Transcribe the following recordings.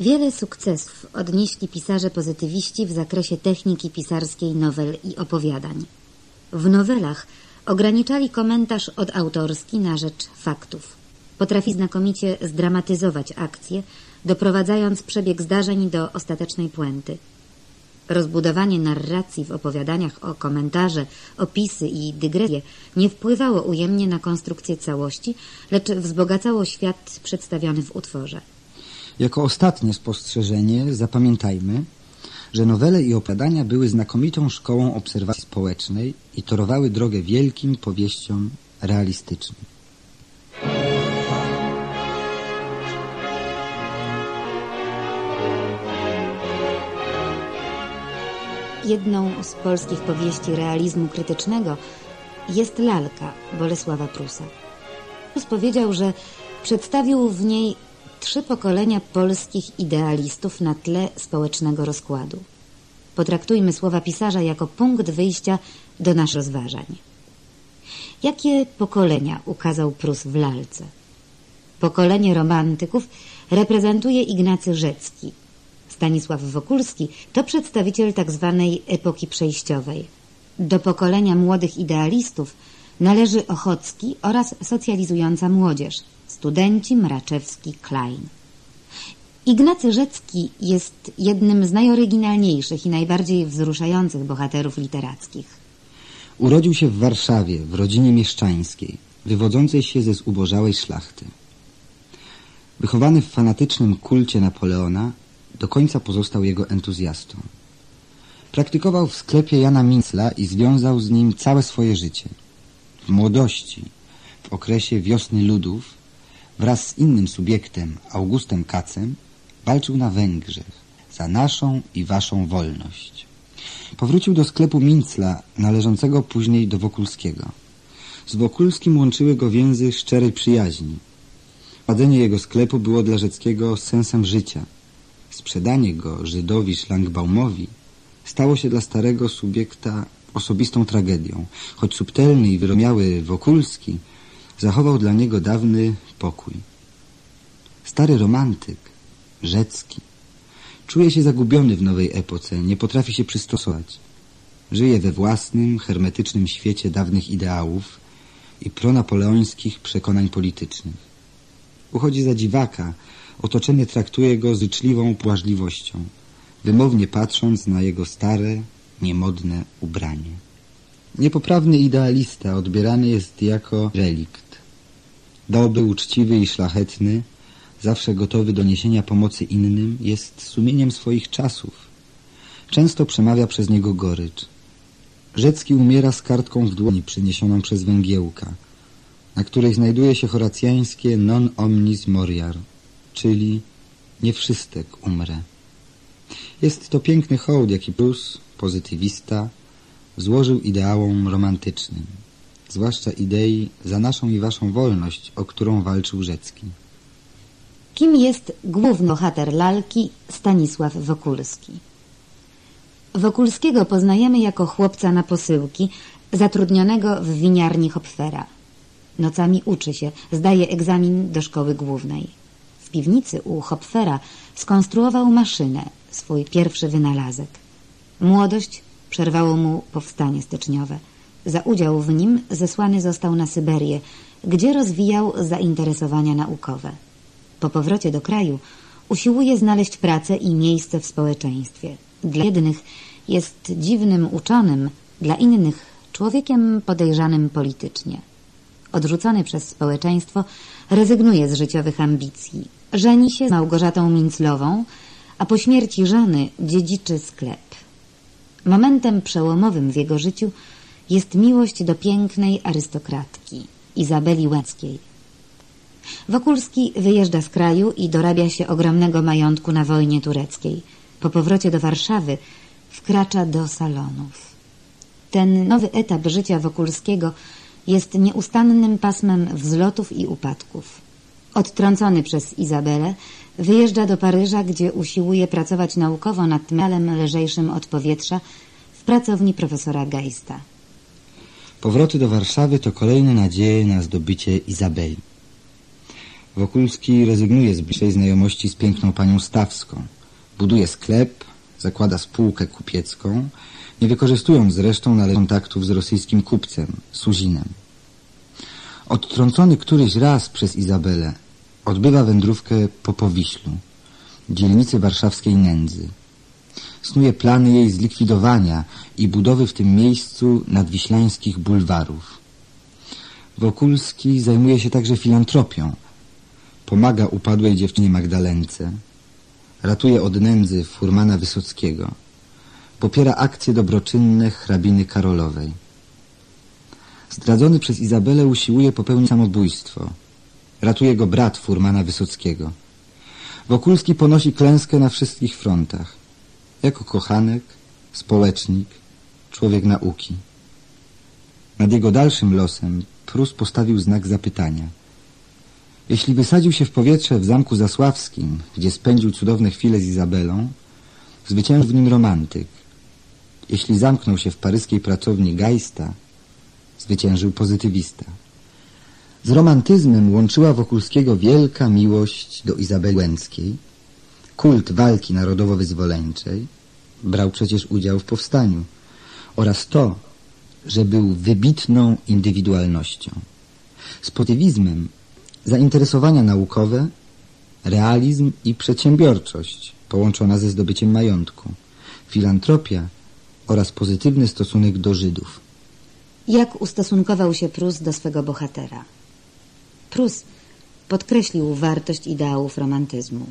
Wiele sukcesów odnieśli pisarze pozytywiści w zakresie techniki pisarskiej nowel i opowiadań. W nowelach ograniczali komentarz odautorski na rzecz faktów. Potrafi znakomicie zdramatyzować akcje, doprowadzając przebieg zdarzeń do ostatecznej puenty. Rozbudowanie narracji w opowiadaniach o komentarze, opisy i dygresje nie wpływało ujemnie na konstrukcję całości, lecz wzbogacało świat przedstawiony w utworze. Jako ostatnie spostrzeżenie zapamiętajmy, że nowele i opowiadania były znakomitą szkołą obserwacji społecznej i torowały drogę wielkim powieściom realistycznym. Jedną z polskich powieści realizmu krytycznego jest Lalka Bolesława Prusa. Prus powiedział, że przedstawił w niej trzy pokolenia polskich idealistów na tle społecznego rozkładu. Potraktujmy słowa pisarza jako punkt wyjścia do naszych rozważań. Jakie pokolenia ukazał Prus w lalce? Pokolenie romantyków reprezentuje Ignacy Rzecki. Stanisław Wokulski to przedstawiciel tzw. Tak epoki przejściowej. Do pokolenia młodych idealistów należy Ochocki oraz socjalizująca młodzież – studenci Mraczewski Klein. Ignacy Rzecki jest jednym z najoryginalniejszych i najbardziej wzruszających bohaterów literackich. Urodził się w Warszawie, w rodzinie mieszczańskiej, wywodzącej się ze zubożałej szlachty. Wychowany w fanatycznym kulcie Napoleona, do końca pozostał jego entuzjastą. Praktykował w sklepie Jana Mincla i związał z nim całe swoje życie. W młodości, w okresie wiosny ludów, wraz z innym subiektem, Augustem Kacem, walczył na Węgrzech za naszą i waszą wolność. Powrócił do sklepu Mincla, należącego później do Wokulskiego. Z Wokulskim łączyły go więzy szczerej przyjaźni. Prowadzenie jego sklepu było dla Rzeckiego sensem życia. Sprzedanie go Żydowi Szlangbaumowi stało się dla starego subiekta osobistą tragedią, choć subtelny i wyromiały Wokulski zachował dla niego dawny pokój. Stary romantyk, Rzecki, czuje się zagubiony w nowej epoce, nie potrafi się przystosować. Żyje we własnym, hermetycznym świecie dawnych ideałów i pronapoleońskich przekonań politycznych. Uchodzi za dziwaka, otoczenie traktuje go życzliwą płażliwością, wymownie patrząc na jego stare, niemodne ubranie. Niepoprawny idealista odbierany jest jako relikt. Dobry, uczciwy i szlachetny, zawsze gotowy do niesienia pomocy innym, jest sumieniem swoich czasów. Często przemawia przez niego gorycz. Rzecki umiera z kartką w dłoni przyniesioną przez węgiełka, na której znajduje się horacjańskie non omnis moriar, czyli nie wszystek umrę. Jest to piękny hołd, jaki Prus, pozytywista, złożył ideałom romantycznym zwłaszcza idei za naszą i waszą wolność, o którą walczył Rzecki. Kim jest główny bohater lalki Stanisław Wokulski? Wokulskiego poznajemy jako chłopca na posyłki, zatrudnionego w winiarni Hopfera. Nocami uczy się, zdaje egzamin do szkoły głównej. W piwnicy u Hopfera skonstruował maszynę, swój pierwszy wynalazek. Młodość przerwało mu powstanie styczniowe – za udział w nim zesłany został na Syberię, gdzie rozwijał zainteresowania naukowe. Po powrocie do kraju usiłuje znaleźć pracę i miejsce w społeczeństwie. Dla jednych jest dziwnym uczonym, dla innych człowiekiem podejrzanym politycznie. Odrzucony przez społeczeństwo, rezygnuje z życiowych ambicji. Żeni się z Małgorzatą Minclową, a po śmierci żony dziedziczy sklep. Momentem przełomowym w jego życiu jest miłość do pięknej arystokratki, Izabeli Łęckiej. Wokulski wyjeżdża z kraju i dorabia się ogromnego majątku na wojnie tureckiej. Po powrocie do Warszawy wkracza do salonów. Ten nowy etap życia Wokulskiego jest nieustannym pasmem wzlotów i upadków. Odtrącony przez Izabelę, wyjeżdża do Paryża, gdzie usiłuje pracować naukowo nad melem lżejszym od powietrza w pracowni profesora Geista. Powroty do Warszawy to kolejne nadzieje na zdobycie Izabeli. Wokulski rezygnuje z bliższej znajomości z piękną panią Stawską. Buduje sklep, zakłada spółkę kupiecką, nie wykorzystując zresztą należnych kontaktów z rosyjskim kupcem, Suzinem. Odtrącony któryś raz przez Izabelę, odbywa wędrówkę po Powiślu, dzielnicy warszawskiej nędzy. Snuje plany jej zlikwidowania i budowy w tym miejscu nadwiślańskich bulwarów. Wokulski zajmuje się także filantropią. Pomaga upadłej dziewczynie Magdalence. Ratuje od nędzy furmana Wysockiego. Popiera akcje dobroczynne hrabiny Karolowej. Zdradzony przez Izabelę usiłuje popełnić samobójstwo. Ratuje go brat furmana Wysockiego. Wokulski ponosi klęskę na wszystkich frontach. Jako kochanek, społecznik, człowiek nauki. Nad jego dalszym losem Prus postawił znak zapytania. Jeśli wysadził się w powietrze w zamku zasławskim, gdzie spędził cudowne chwile z Izabelą, zwyciężył w nim romantyk. Jeśli zamknął się w paryskiej pracowni Geista, zwyciężył pozytywista. Z romantyzmem łączyła Wokulskiego wielka miłość do Izabeli Łęckiej, kult walki narodowo-wyzwoleńczej, brał przecież udział w powstaniu, oraz to, że był wybitną indywidualnością. Z pozytywizmem zainteresowania naukowe, realizm i przedsiębiorczość połączona ze zdobyciem majątku, filantropia oraz pozytywny stosunek do Żydów. Jak ustosunkował się Prus do swego bohatera? Prus podkreślił wartość ideałów romantyzmu.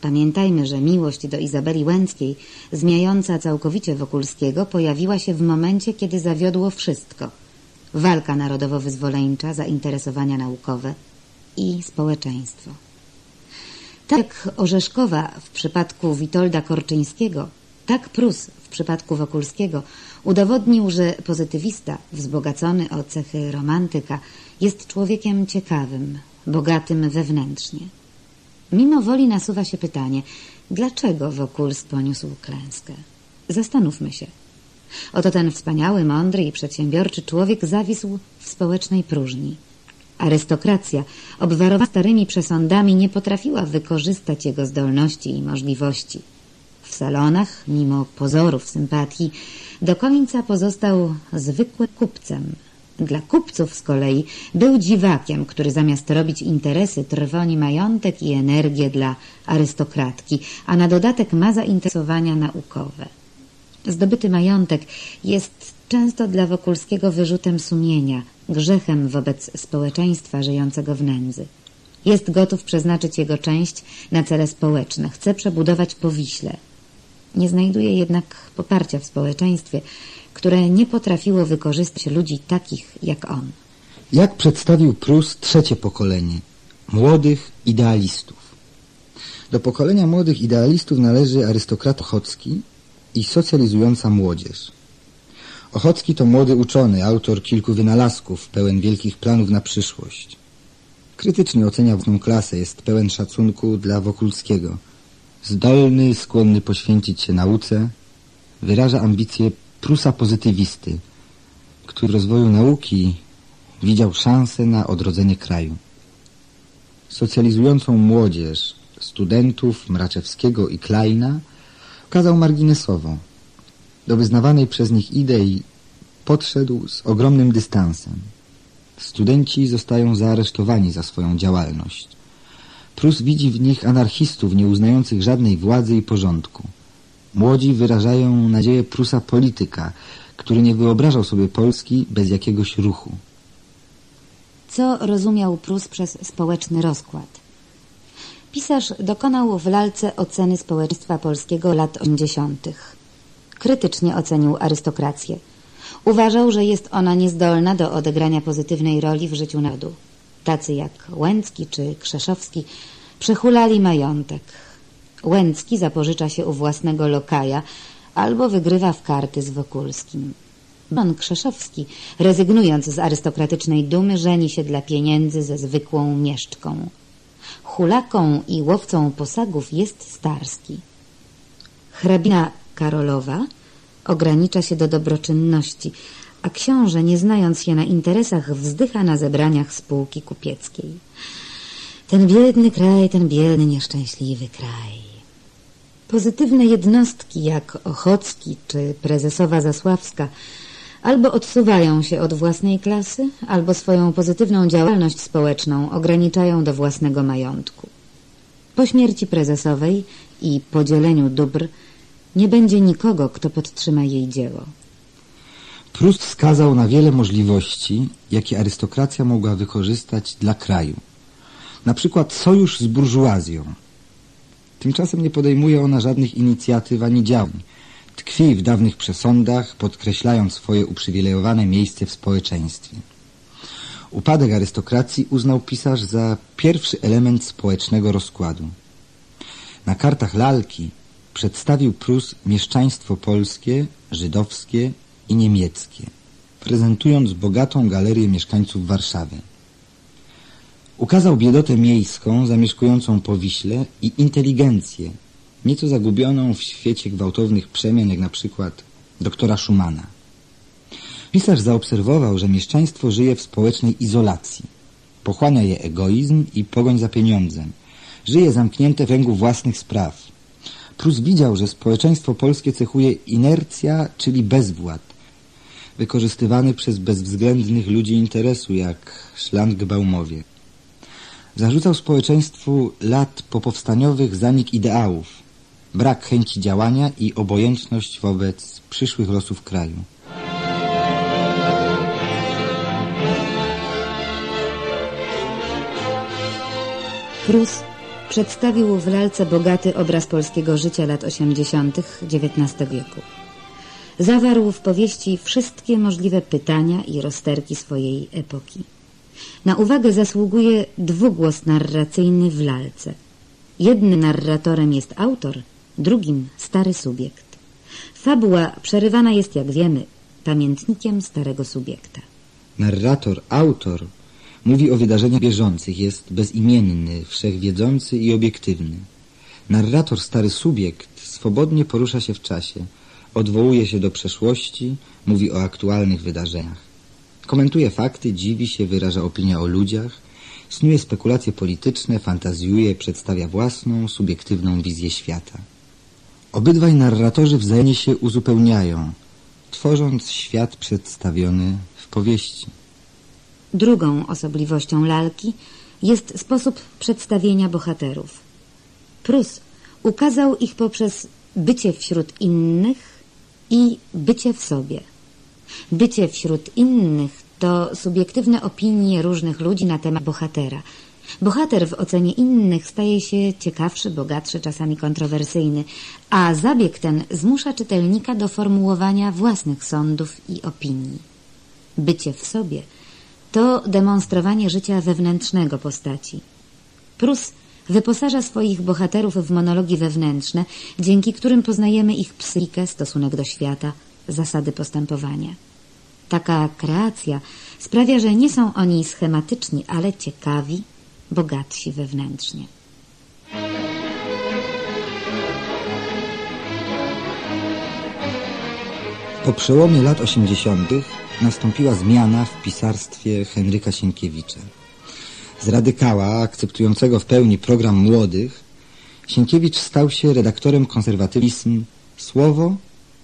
Pamiętajmy, że miłość do Izabeli Łęckiej, zmiająca całkowicie Wokulskiego, pojawiła się w momencie, kiedy zawiodło wszystko. Walka narodowo-wyzwoleńcza, zainteresowania naukowe i społeczeństwo. Tak jak Orzeszkowa w przypadku Witolda Korczyńskiego, tak Prus w przypadku Wokulskiego udowodnił, że pozytywista, wzbogacony o cechy romantyka, jest człowiekiem ciekawym, bogatym wewnętrznie. Mimo woli nasuwa się pytanie, dlaczego Wokulski poniósł klęskę? Zastanówmy się. Oto ten wspaniały, mądry i przedsiębiorczy człowiek zawisł w społecznej próżni. Arystokracja, obwarowana starymi przesądami, nie potrafiła wykorzystać jego zdolności i możliwości. W salonach, mimo pozorów sympatii, do końca pozostał zwykłym kupcem, dla kupców z kolei był dziwakiem, który zamiast robić interesy trwoni majątek i energię dla arystokratki, a na dodatek ma zainteresowania naukowe. Zdobyty majątek jest często dla Wokulskiego wyrzutem sumienia, grzechem wobec społeczeństwa żyjącego w nędzy. Jest gotów przeznaczyć jego część na cele społeczne, chce przebudować Powiśle. Nie znajduje jednak poparcia w społeczeństwie, które nie potrafiło wykorzystać ludzi takich jak on. Jak przedstawił Prus trzecie pokolenie młodych idealistów? Do pokolenia młodych idealistów należy arystokrat Ochocki i socjalizująca młodzież. Ochocki to młody uczony, autor kilku wynalazków, pełen wielkich planów na przyszłość. Krytycznie ocenia własną klasę, jest pełen szacunku dla Wokulskiego. Zdolny, skłonny poświęcić się nauce, wyraża ambicje Prusa pozytywisty, który w rozwoju nauki widział szansę na odrodzenie kraju. Socjalizującą młodzież, studentów Mraczewskiego i Kleina okazał marginesową. Do wyznawanej przez nich idei podszedł z ogromnym dystansem. Studenci zostają zaaresztowani za swoją działalność. Prus widzi w nich anarchistów nieuznających żadnej władzy i porządku. Młodzi wyrażają nadzieję Prusa polityka, który nie wyobrażał sobie Polski bez jakiegoś ruchu. Co rozumiał Prus przez społeczny rozkład? Pisarz dokonał w lalce oceny społeczeństwa polskiego lat 80. Krytycznie ocenił arystokrację. Uważał, że jest ona niezdolna do odegrania pozytywnej roli w życiu narodu. Tacy jak Łęcki czy Krzeszowski przechulali majątek, Łęcki zapożycza się u własnego lokaja albo wygrywa w karty z Wokulskim. Pan Krzeszowski, rezygnując z arystokratycznej dumy, żeni się dla pieniędzy ze zwykłą mieszczką. Hulaką i łowcą posagów jest Starski. Hrabina Karolowa ogranicza się do dobroczynności, a książę, nie znając się na interesach, wzdycha na zebraniach spółki kupieckiej. Ten biedny kraj, ten biedny, nieszczęśliwy kraj. Pozytywne jednostki jak Ochocki czy prezesowa Zasławska albo odsuwają się od własnej klasy, albo swoją pozytywną działalność społeczną ograniczają do własnego majątku. Po śmierci prezesowej i podzieleniu dóbr nie będzie nikogo, kto podtrzyma jej dzieło. Prust wskazał na wiele możliwości, jakie arystokracja mogła wykorzystać dla kraju. Na przykład sojusz z burżuazją. Tymczasem nie podejmuje ona żadnych inicjatyw ani działań. Tkwi w dawnych przesądach, podkreślając swoje uprzywilejowane miejsce w społeczeństwie. Upadek arystokracji uznał pisarz za pierwszy element społecznego rozkładu. Na kartach lalki przedstawił Prus mieszczaństwo polskie, żydowskie i niemieckie, prezentując bogatą galerię mieszkańców Warszawy. Ukazał biedotę miejską zamieszkującą po Wiśle i inteligencję, nieco zagubioną w świecie gwałtownych przemian, jak na przykład doktora Schumana. Pisarz zaobserwował, że mieszczaństwo żyje w społecznej izolacji. Pochłania je egoizm i pogoń za pieniądzem. Żyje zamknięte w ręgu własnych spraw. Prus widział, że społeczeństwo polskie cechuje inercja, czyli bezwład, wykorzystywany przez bezwzględnych ludzi interesu, jak Schlangbaumowie. Zarzucał społeczeństwu lat popowstaniowych zanik ideałów, brak chęci działania i obojętność wobec przyszłych losów kraju. Prus przedstawił w lalce bogaty obraz polskiego życia lat 80. XIX wieku. Zawarł w powieści wszystkie możliwe pytania i rozterki swojej epoki. Na uwagę zasługuje dwugłos narracyjny w lalce. Jednym narratorem jest autor, drugim stary subiekt. Fabuła przerywana jest, jak wiemy, pamiętnikiem starego subiekta. Narrator, autor mówi o wydarzeniach bieżących, jest bezimienny, wszechwiedzący i obiektywny. Narrator, stary subiekt, swobodnie porusza się w czasie, odwołuje się do przeszłości, mówi o aktualnych wydarzeniach. Komentuje fakty, dziwi się, wyraża opinię o ludziach, snuje spekulacje polityczne, fantazjuje, przedstawia własną, subiektywną wizję świata. Obydwaj narratorzy wzajemnie się uzupełniają, tworząc świat przedstawiony w powieści. Drugą osobliwością lalki jest sposób przedstawienia bohaterów. Prus ukazał ich poprzez bycie wśród innych i bycie w sobie. Bycie wśród innych to subiektywne opinie różnych ludzi na temat bohatera. Bohater w ocenie innych staje się ciekawszy, bogatszy, czasami kontrowersyjny, a zabieg ten zmusza czytelnika do formułowania własnych sądów i opinii. Bycie w sobie to demonstrowanie życia wewnętrznego postaci. Prus wyposaża swoich bohaterów w monologi wewnętrzne, dzięki którym poznajemy ich psychikę, stosunek do świata, zasady postępowania. Taka kreacja sprawia, że nie są oni schematyczni, ale ciekawi, bogatsi wewnętrznie. Po przełomie lat 80. nastąpiła zmiana w pisarstwie Henryka Sienkiewicza. Z radykała, akceptującego w pełni program młodych, Sienkiewicz stał się redaktorem konserwatywizm Słowo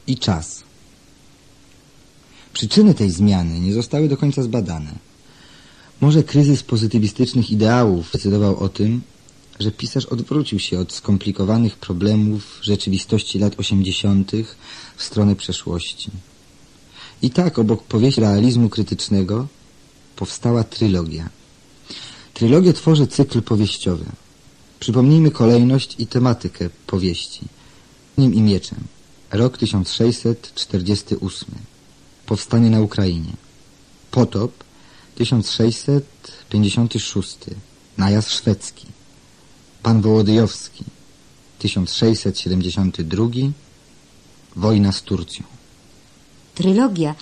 i Czas. Przyczyny tej zmiany nie zostały do końca zbadane. Może kryzys pozytywistycznych ideałów decydował o tym, że pisarz odwrócił się od skomplikowanych problemów rzeczywistości lat 80. w stronę przeszłości. I tak obok powieści realizmu krytycznego powstała trylogia. Trylogię tworzy cykl powieściowy. Przypomnijmy kolejność i tematykę powieści. Nim i mieczem. Rok 1648. Powstanie na Ukrainie. Potop 1656. Najazd szwedzki. Pan Wołodyjowski 1672. Wojna z Turcją. Trylogia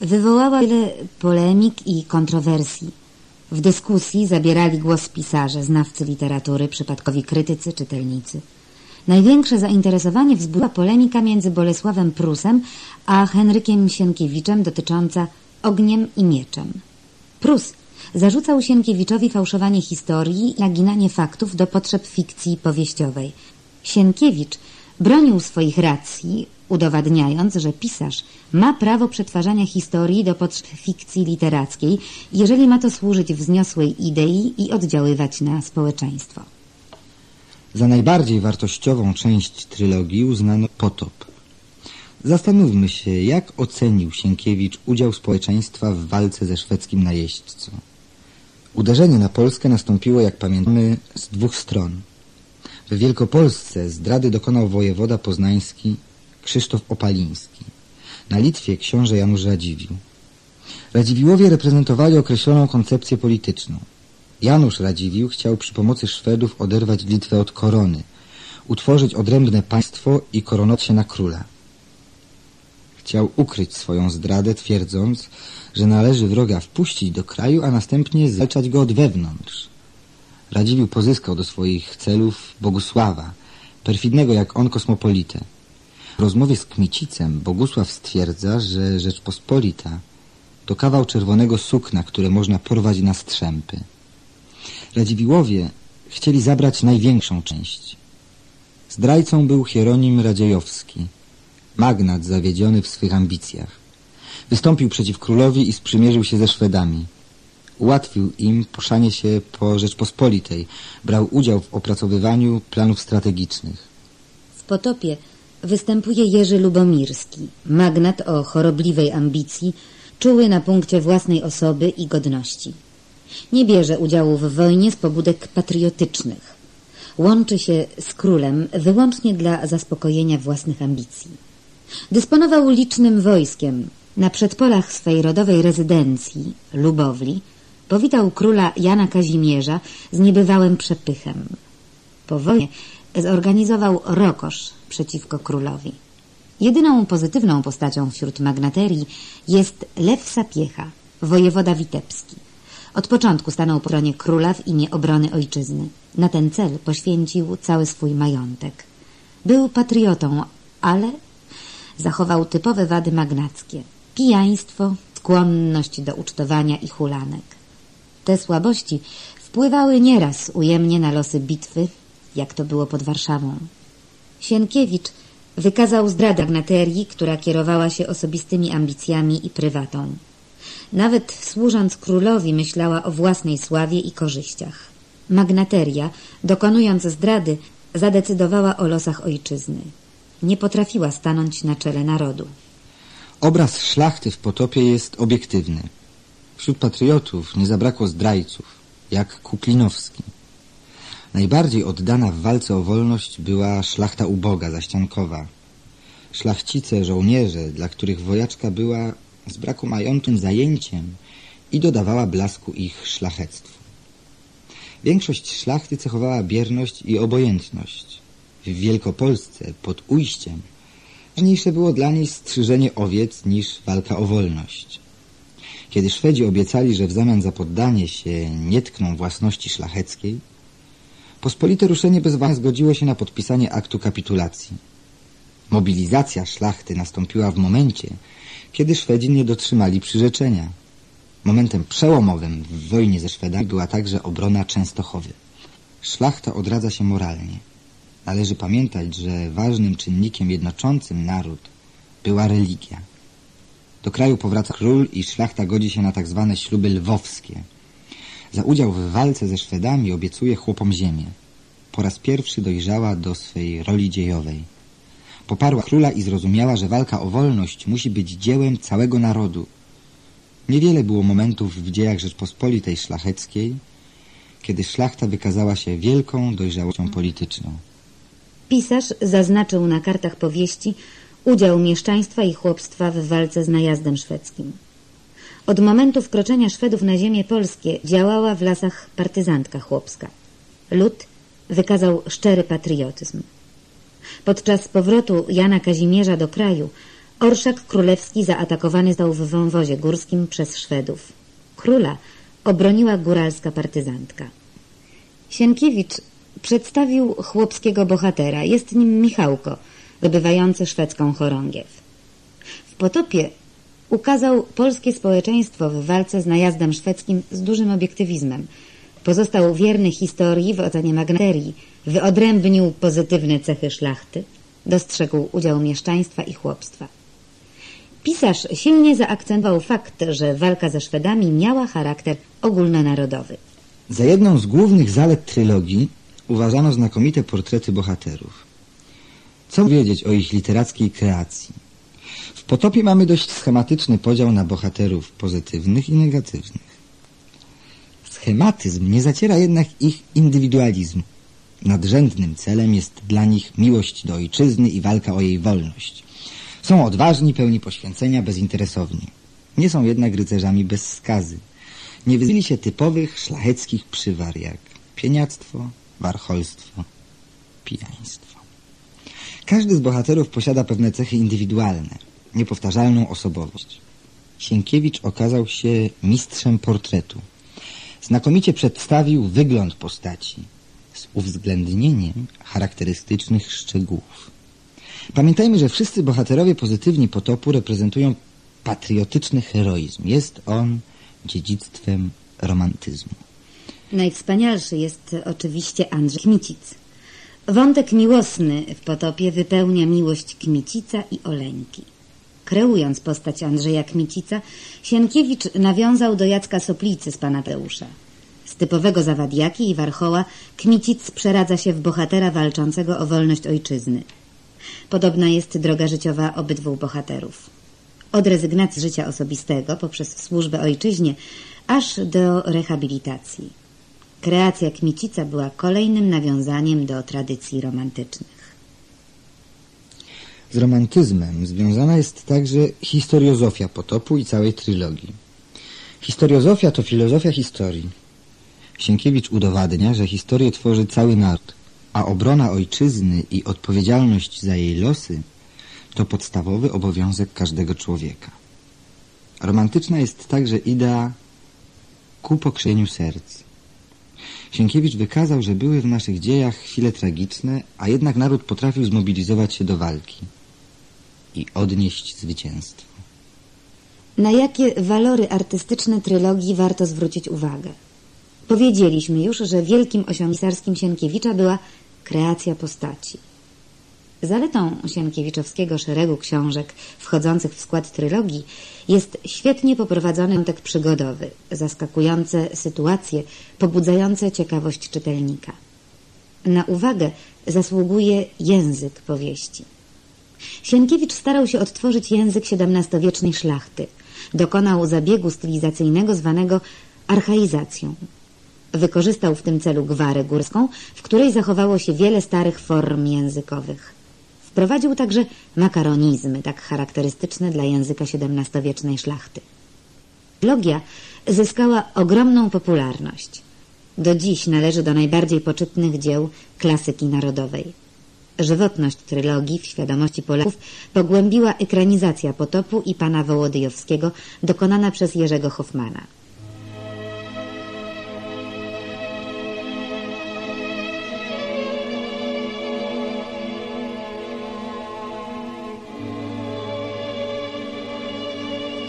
wywołała wiele polemik i kontrowersji. W dyskusji zabierali głos pisarze, znawcy literatury, przypadkowi krytycy, czytelnicy. Największe zainteresowanie wzbudziła polemika między Bolesławem Prusem a Henrykiem Sienkiewiczem dotycząca ogniem i mieczem. Prus zarzucał Sienkiewiczowi fałszowanie historii i naginanie faktów do potrzeb fikcji powieściowej. Sienkiewicz bronił swoich racji, udowadniając, że pisarz ma prawo przetwarzania historii do potrzeb fikcji literackiej, jeżeli ma to służyć wzniosłej idei i oddziaływać na społeczeństwo. Za najbardziej wartościową część trylogii uznano Potop. Zastanówmy się, jak ocenił Sienkiewicz udział społeczeństwa w walce ze szwedzkim najeźdźcą. Uderzenie na Polskę nastąpiło, jak pamiętamy, z dwóch stron. W Wielkopolsce zdrady dokonał wojewoda poznański Krzysztof Opaliński. Na Litwie książę Janusz Radziwił. Radziwiłowie reprezentowali określoną koncepcję polityczną. Janusz Radziwił chciał przy pomocy Szwedów oderwać Litwę od korony, utworzyć odrębne państwo i koronować się na króla. Chciał ukryć swoją zdradę, twierdząc, że należy wroga wpuścić do kraju, a następnie zwalczać go od wewnątrz. Radziwił pozyskał do swoich celów Bogusława, perfidnego jak on kosmopolitę. W rozmowie z Kmicicem Bogusław stwierdza, że Rzeczpospolita to kawał czerwonego sukna, które można porwać na strzępy. Radziwiłowie chcieli zabrać największą część. Zdrajcą był Hieronim Radziejowski, magnat zawiedziony w swych ambicjach. Wystąpił przeciw królowi i sprzymierzył się ze Szwedami. Ułatwił im poszanie się po Rzeczpospolitej, brał udział w opracowywaniu planów strategicznych. W Potopie występuje Jerzy Lubomirski, magnat o chorobliwej ambicji, czuły na punkcie własnej osoby i godności. Nie bierze udziału w wojnie z pobudek patriotycznych. Łączy się z królem wyłącznie dla zaspokojenia własnych ambicji. Dysponował licznym wojskiem. Na przedpolach swej rodowej rezydencji, Lubowli, powitał króla Jana Kazimierza z niebywałym przepychem. Po wojnie zorganizował rokosz przeciwko królowi. Jedyną pozytywną postacią wśród magnaterii jest Lew Sapiecha, wojewoda witebski. Od początku stanął po stronie króla w imię obrony ojczyzny. Na ten cel poświęcił cały swój majątek. Był patriotą, ale zachował typowe wady magnackie. Pijaństwo, skłonność do ucztowania i hulanek. Te słabości wpływały nieraz ujemnie na losy bitwy, jak to było pod Warszawą. Sienkiewicz wykazał zdradę magnaterii, która kierowała się osobistymi ambicjami i prywatą. Nawet służąc królowi myślała o własnej sławie i korzyściach. Magnateria, dokonując zdrady, zadecydowała o losach ojczyzny. Nie potrafiła stanąć na czele narodu. Obraz szlachty w potopie jest obiektywny. Wśród patriotów nie zabrakło zdrajców, jak Kuklinowski. Najbardziej oddana w walce o wolność była szlachta uboga, zaściankowa. Szlachcice, żołnierze, dla których wojaczka była z braku majątym zajęciem i dodawała blasku ich szlachectwu. Większość szlachty cechowała bierność i obojętność. W Wielkopolsce pod ujściem ważniejsze było dla niej strzyżenie owiec niż walka o wolność. Kiedy Szwedzi obiecali, że w zamian za poddanie się nie tkną własności szlacheckiej, pospolite ruszenie bez wahania zgodziło się na podpisanie aktu kapitulacji. Mobilizacja szlachty nastąpiła w momencie, kiedy Szwedzi nie dotrzymali przyrzeczenia. Momentem przełomowym w wojnie ze Szwedami była także obrona Częstochowy. Szlachta odradza się moralnie. Należy pamiętać, że ważnym czynnikiem jednoczącym naród była religia. Do kraju powraca król i szlachta godzi się na tak zwane śluby lwowskie. Za udział w walce ze Szwedami obiecuje chłopom ziemię. Po raz pierwszy dojrzała do swej roli dziejowej. Poparła króla i zrozumiała, że walka o wolność musi być dziełem całego narodu. Niewiele było momentów w dziejach Rzeczpospolitej Szlacheckiej, kiedy szlachta wykazała się wielką dojrzałością polityczną. Pisarz zaznaczył na kartach powieści udział mieszczaństwa i chłopstwa w walce z najazdem szwedzkim. Od momentu wkroczenia Szwedów na ziemię polskie działała w lasach partyzantka chłopska. Lud wykazał szczery patriotyzm. Podczas powrotu Jana Kazimierza do kraju Orszak Królewski zaatakowany został w wąwozie górskim przez Szwedów. Króla obroniła góralska partyzantka. Sienkiewicz przedstawił chłopskiego bohatera. Jest nim Michałko, dobywający szwedzką chorągiew. W potopie ukazał polskie społeczeństwo w walce z najazdem szwedzkim z dużym obiektywizmem. Pozostał wierny historii w ocenie magnaterii, wyodrębnił pozytywne cechy szlachty, dostrzegł udział mieszczaństwa i chłopstwa. Pisarz silnie zaakcentował fakt, że walka ze Szwedami miała charakter ogólnonarodowy. Za jedną z głównych zalet trylogii uważano znakomite portrety bohaterów. Co wiedzieć o ich literackiej kreacji? W Potopie mamy dość schematyczny podział na bohaterów pozytywnych i negatywnych. Schematyzm nie zaciera jednak ich indywidualizmu. Nadrzędnym celem jest dla nich miłość do ojczyzny i walka o jej wolność. Są odważni, pełni poświęcenia, bezinteresowni. Nie są jednak rycerzami bez skazy. Nie wyzwili się typowych szlacheckich przywar jak pieniactwo, warcholstwo, pijaństwo. Każdy z bohaterów posiada pewne cechy indywidualne, niepowtarzalną osobowość. Sienkiewicz okazał się mistrzem portretu. Znakomicie przedstawił wygląd postaci z uwzględnieniem charakterystycznych szczegółów. Pamiętajmy, że wszyscy bohaterowie pozytywni potopu reprezentują patriotyczny heroizm. Jest on dziedzictwem romantyzmu. Najwspanialszy jest oczywiście Andrzej Kmicic. Wątek miłosny w potopie wypełnia miłość Kmicica i Oleńki. Kreując postać Andrzeja Kmicica, Sienkiewicz nawiązał do Jacka Soplicy z pana Teusza. Z typowego zawadiaki i warchoła Kmicic przeradza się w bohatera walczącego o wolność ojczyzny. Podobna jest droga życiowa obydwu bohaterów. Od rezygnacji życia osobistego poprzez służbę ojczyźnie, aż do rehabilitacji. Kreacja Kmicica była kolejnym nawiązaniem do tradycji romantycznych. Z romantyzmem związana jest także historiozofia potopu i całej trylogii. Historiozofia to filozofia historii. Sienkiewicz udowadnia, że historię tworzy cały naród, a obrona ojczyzny i odpowiedzialność za jej losy to podstawowy obowiązek każdego człowieka. Romantyczna jest także idea ku pokrzeniu serc. Sienkiewicz wykazał, że były w naszych dziejach chwile tragiczne, a jednak naród potrafił zmobilizować się do walki i odnieść zwycięstwo. Na jakie walory artystyczne trylogii warto zwrócić uwagę? Powiedzieliśmy już, że wielkim osiągnięciem Sienkiewicza była kreacja postaci. Zaletą Sienkiewiczowskiego szeregu książek wchodzących w skład trylogii jest świetnie poprowadzony wątek przygodowy, zaskakujące sytuacje, pobudzające ciekawość czytelnika. Na uwagę zasługuje język powieści. Sienkiewicz starał się odtworzyć język XVII-wiecznej szlachty. Dokonał zabiegu stylizacyjnego zwanego archaizacją. Wykorzystał w tym celu gwarę górską, w której zachowało się wiele starych form językowych. Wprowadził także makaronizmy, tak charakterystyczne dla języka XVII-wiecznej szlachty. Logia zyskała ogromną popularność. Do dziś należy do najbardziej poczytnych dzieł klasyki narodowej. Żywotność trylogii w świadomości Polaków pogłębiła ekranizacja Potopu i pana Wołodyjowskiego dokonana przez Jerzego Hoffmana.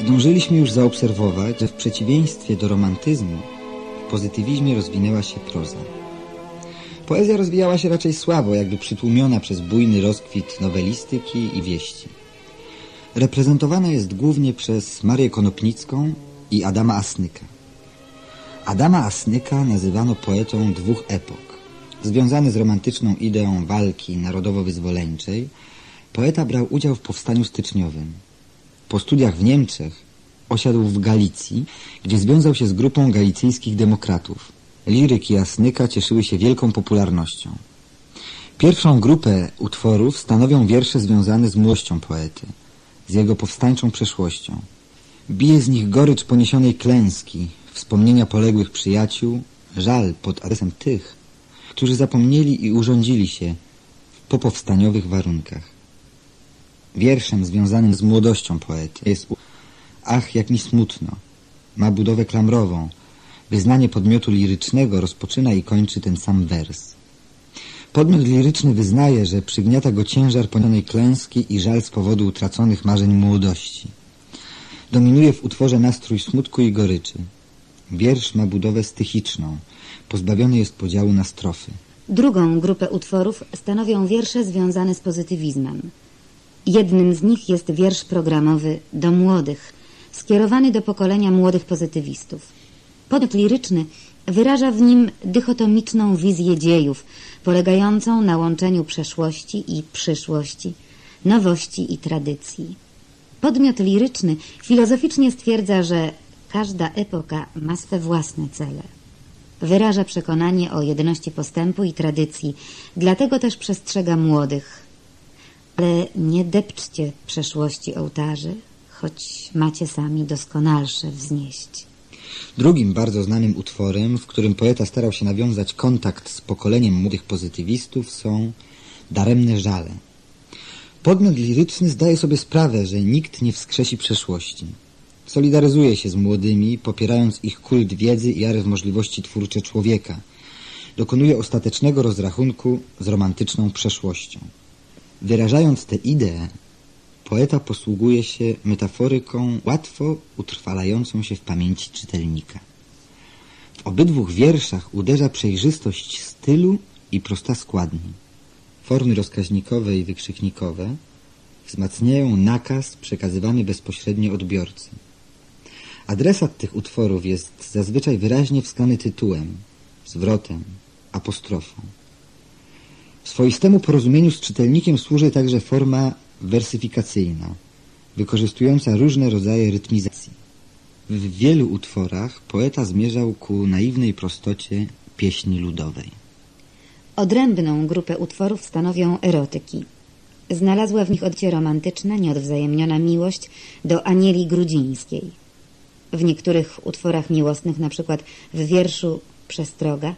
Zdążyliśmy już zaobserwować, że w przeciwieństwie do romantyzmu w pozytywizmie rozwinęła się proza. Poezja rozwijała się raczej słabo, jakby przytłumiona przez bujny rozkwit nowelistyki i wieści. Reprezentowana jest głównie przez Marię Konopnicką i Adama Asnyka. Adama Asnyka nazywano poetą dwóch epok. Związany z romantyczną ideą walki narodowo-wyzwoleńczej, poeta brał udział w powstaniu styczniowym – po studiach w Niemczech osiadł w Galicji, gdzie związał się z grupą galicyjskich demokratów. Liryki Jasnyka cieszyły się wielką popularnością. Pierwszą grupę utworów stanowią wiersze związane z młością poety, z jego powstańczą przeszłością. Bije z nich gorycz poniesionej klęski, wspomnienia poległych przyjaciół, żal pod adresem tych, którzy zapomnieli i urządzili się w popowstaniowych warunkach. Wierszem związanym z młodością poety jest Ach, jak mi smutno. Ma budowę klamrową. Wyznanie podmiotu lirycznego rozpoczyna i kończy ten sam wers. Podmiot liryczny wyznaje, że przygniata go ciężar poniesionej klęski i żal z powodu utraconych marzeń młodości. Dominuje w utworze nastrój smutku i goryczy. Wiersz ma budowę stychiczną, pozbawiony jest podziału na strofy. Drugą grupę utworów stanowią wiersze związane z pozytywizmem. Jednym z nich jest wiersz programowy Do młodych, skierowany do pokolenia młodych pozytywistów. Podmiot liryczny wyraża w nim dychotomiczną wizję dziejów, polegającą na łączeniu przeszłości i przyszłości, nowości i tradycji. Podmiot liryczny filozoficznie stwierdza, że każda epoka ma swe własne cele. Wyraża przekonanie o jedności postępu i tradycji, dlatego też przestrzega młodych. Ale nie depczcie przeszłości ołtarzy, choć macie sami doskonalsze wznieść. Drugim bardzo znanym utworem, w którym poeta starał się nawiązać kontakt z pokoleniem młodych pozytywistów są Daremne żale. Podmiot liryczny zdaje sobie sprawę, że nikt nie wskrzesi przeszłości. Solidaryzuje się z młodymi, popierając ich kult wiedzy i wiarę w możliwości twórcze człowieka. Dokonuje ostatecznego rozrachunku z romantyczną przeszłością. Wyrażając tę ideę, poeta posługuje się metaforyką łatwo utrwalającą się w pamięci czytelnika. W obydwu wierszach uderza przejrzystość stylu i prosta składni. Formy rozkaźnikowe i wykrzyknikowe wzmacniają nakaz przekazywany bezpośrednio odbiorcy. Adresat tych utworów jest zazwyczaj wyraźnie wskazany tytułem, zwrotem, apostrofą. Swoistemu porozumieniu z czytelnikiem służy także forma wersyfikacyjna, wykorzystująca różne rodzaje rytmizacji. W wielu utworach poeta zmierzał ku naiwnej prostocie pieśni ludowej. Odrębną grupę utworów stanowią erotyki. Znalazła w nich odcie romantyczna, nieodwzajemniona miłość do Anieli Grudzińskiej. W niektórych utworach miłosnych, na przykład w wierszu Przestroga,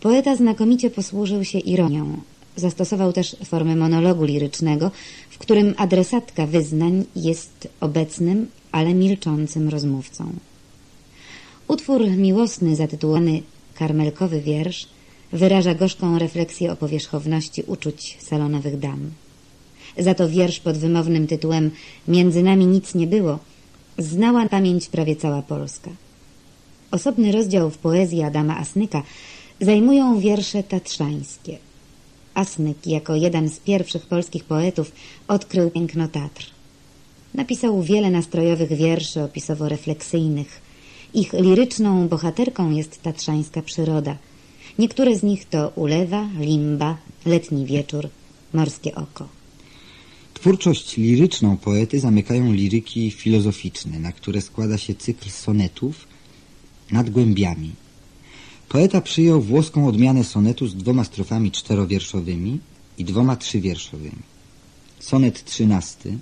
poeta znakomicie posłużył się ironią. Zastosował też formę monologu lirycznego, w którym adresatka wyznań jest obecnym, ale milczącym rozmówcą. Utwór miłosny zatytułowany Karmelkowy wiersz wyraża gorzką refleksję o powierzchowności uczuć salonowych dam. Za to wiersz pod wymownym tytułem Między nami nic nie było znała pamięć prawie cała Polska. Osobny rozdział w poezji Adama Asnyka zajmują wiersze tatrzańskie. Asnyk jako jeden z pierwszych polskich poetów odkrył piękno Tatr. Napisał wiele nastrojowych wierszy opisowo-refleksyjnych. Ich liryczną bohaterką jest tatrzańska przyroda. Niektóre z nich to Ulewa, Limba, Letni Wieczór, Morskie Oko. Twórczość liryczną poety zamykają liryki filozoficzne, na które składa się cykl sonetów nad głębiami. Poeta przyjął włoską odmianę sonetu z dwoma strofami czterowierszowymi i dwoma trzywierszowymi. Sonet trzynasty,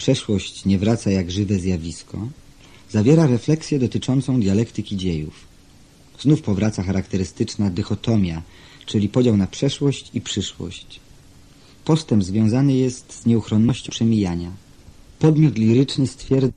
Przeszłość nie wraca jak żywe zjawisko, zawiera refleksję dotyczącą dialektyki dziejów. Znów powraca charakterystyczna dychotomia, czyli podział na przeszłość i przyszłość. Postęp związany jest z nieuchronnością przemijania. Podmiot liryczny stwierdza,